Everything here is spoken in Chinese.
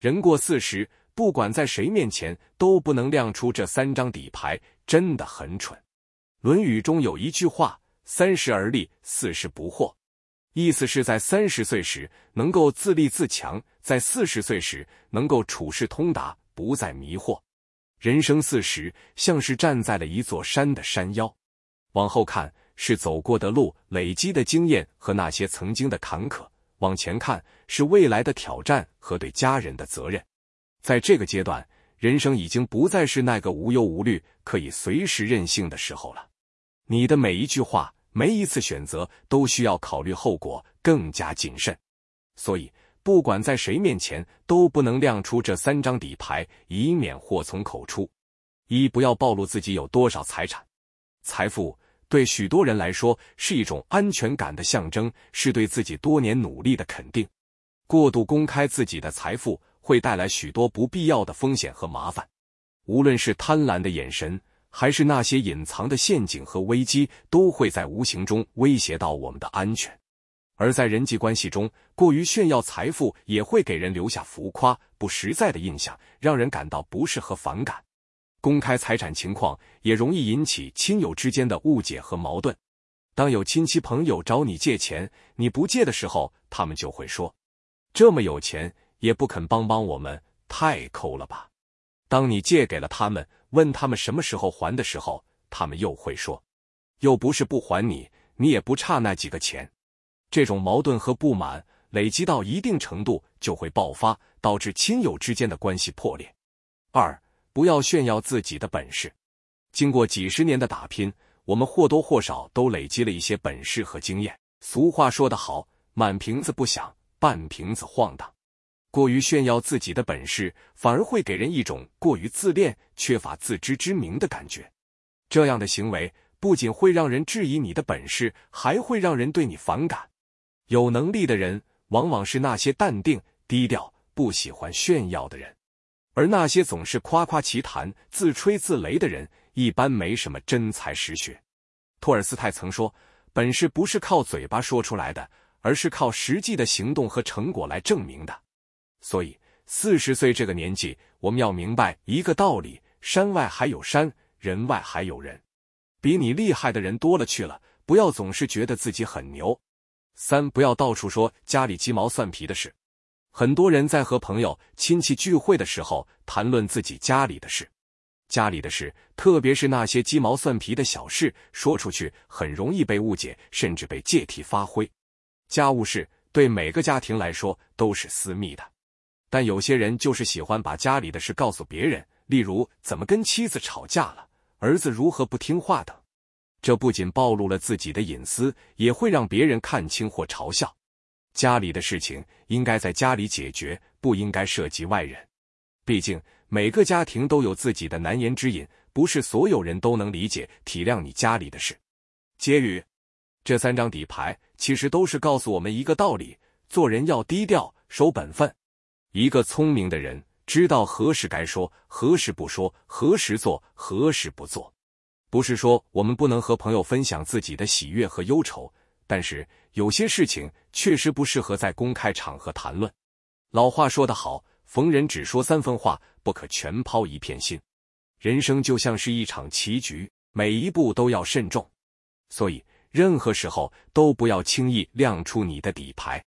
人过四十，不管在谁面前，都不能亮出这三张底牌，真的很蠢。《论语》中有一句话：“三十而立，四十不惑。”意思是在三十岁时能够自立自强，在四十岁时能够处事通达，不再迷惑。人生四十，像是站在了一座山的山腰，往后看是走过的路、累积的经验和那些曾经的坎坷；往前看是未来的挑战和对家人的责任。在这个阶段，人生已经不再是那个无忧无虑、可以随时任性的时候了。你的每一句话、每一次选择都需要考虑后果，更加谨慎。所以。不管在谁面前，都不能亮出这三张底牌，以免祸从口出。一不要暴露自己有多少财产。财富对许多人来说是一种安全感的象征，是对自己多年努力的肯定。过度公开自己的财富，会带来许多不必要的风险和麻烦。无论是贪婪的眼神，还是那些隐藏的陷阱和危机，都会在无形中威胁到我们的安全。而在人际关系中，过于炫耀财富也会给人留下浮夸、不实在的印象，让人感到不适和反感。公开财产情况也容易引起亲友之间的误解和矛盾。当有亲戚朋友找你借钱，你不借的时候，他们就会说：“这么有钱也不肯帮帮我们，太抠了吧？”当你借给了他们，问他们什么时候还的时候，他们又会说：“又不是不还你，你也不差那几个钱。”这种矛盾和不满累积到一定程度就会爆发，导致亲友之间的关系破裂。二，不要炫耀自己的本事。经过几十年的打拼，我们或多或少都累积了一些本事和经验。俗话说得好，满瓶子不响，半瓶子晃荡。过于炫耀自己的本事，反而会给人一种过于自恋、缺乏自知之明的感觉。这样的行为不仅会让人质疑你的本事，还会让人对你反感。有能力的人，往往是那些淡定、低调、不喜欢炫耀的人；而那些总是夸夸其谈、自吹自擂的人，一般没什么真才实学。托尔斯泰曾说：“本事不是靠嘴巴说出来的，而是靠实际的行动和成果来证明的。”所以，四十岁这个年纪，我们要明白一个道理：山外还有山，人外还有人。比你厉害的人多了去了，不要总是觉得自己很牛。三不要到处说家里鸡毛蒜皮的事。很多人在和朋友、亲戚聚会的时候谈论自己家里的事，家里的事，特别是那些鸡毛蒜皮的小事，说出去很容易被误解，甚至被借题发挥。家务事对每个家庭来说都是私密的，但有些人就是喜欢把家里的事告诉别人，例如怎么跟妻子吵架了，儿子如何不听话等。这不仅暴露了自己的隐私，也会让别人看清或嘲笑。家里的事情应该在家里解决，不应该涉及外人。毕竟每个家庭都有自己的难言之隐，不是所有人都能理解、体谅你家里的事。结语：这三张底牌其实都是告诉我们一个道理：做人要低调、守本分。一个聪明的人知道何时该说，何时不说，何时做，何时不做。不是说我们不能和朋友分享自己的喜悦和忧愁，但是有些事情确实不适合在公开场合谈论。老话说得好，逢人只说三分话，不可全抛一片心。人生就像是一场棋局，每一步都要慎重，所以任何时候都不要轻易亮出你的底牌。